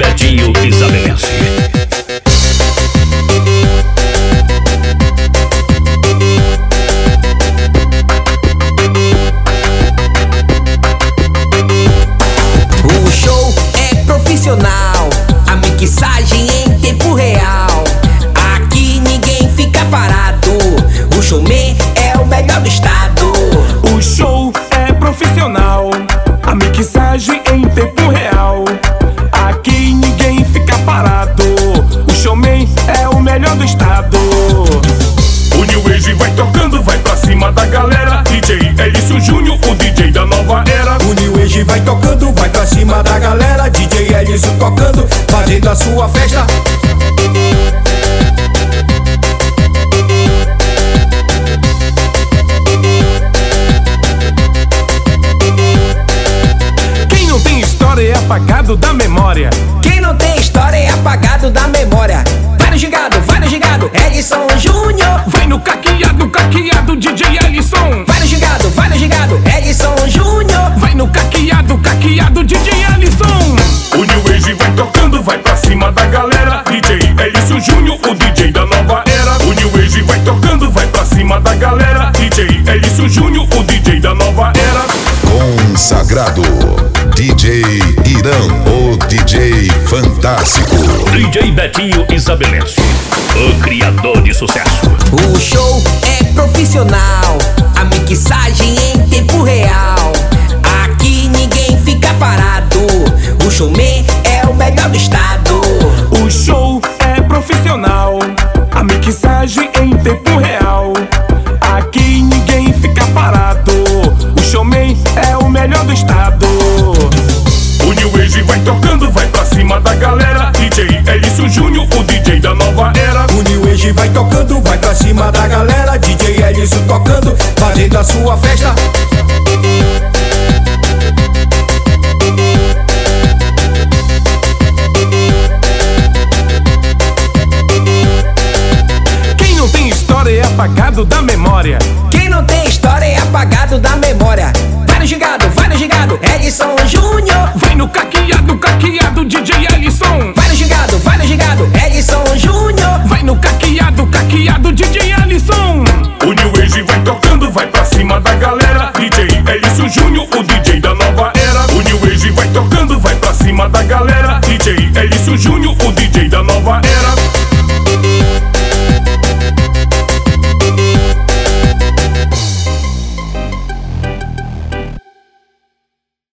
Betinho Pisabelense. Apagado da memória. Quem não tem história é apagado da memória. Vai no gigado, vai no gigado, Edson Júnior. Vai no caqueado, caqueado, DJ Ellison. Vai no gigado, vai no gigado, Edson Júnior. Vai no caqueado, caqueado, DJ Ellison. O New Age vai tocando, vai pra cima da galera. DJ Ellison Júnior, o DJ da nova era. O New Age vai tocando, vai pra cima da galera. DJ Ellison Júnior, o DJ da nova era. Consagrado DJ fantástico. DJ Betinho Isabelense, o criador de sucesso. O show é profissional, a mixagem em tempo real. Aqui ninguém fica parado. O showman é o melhor do estado. O show é profissional, a mixagem em tempo real. Aqui ninguém fica parado. O showman é o melhor do estado. O New Age vai tocando, vai pra cima da galera. DJ Ellison Júnior, o DJ da nova era. O New Age vai tocando, vai pra cima da galera. DJ Ellison tocando, fazendo a sua festa. Quem não tem história é apagado da memória. Quem não tem história é apagado da memória. No gigado, no gigado, Edson DJ Elison Júnior, o DJ da nova era. O New Age vai tocando, vai pra cima da galera. DJ Elison Júnior, o DJ da nova era.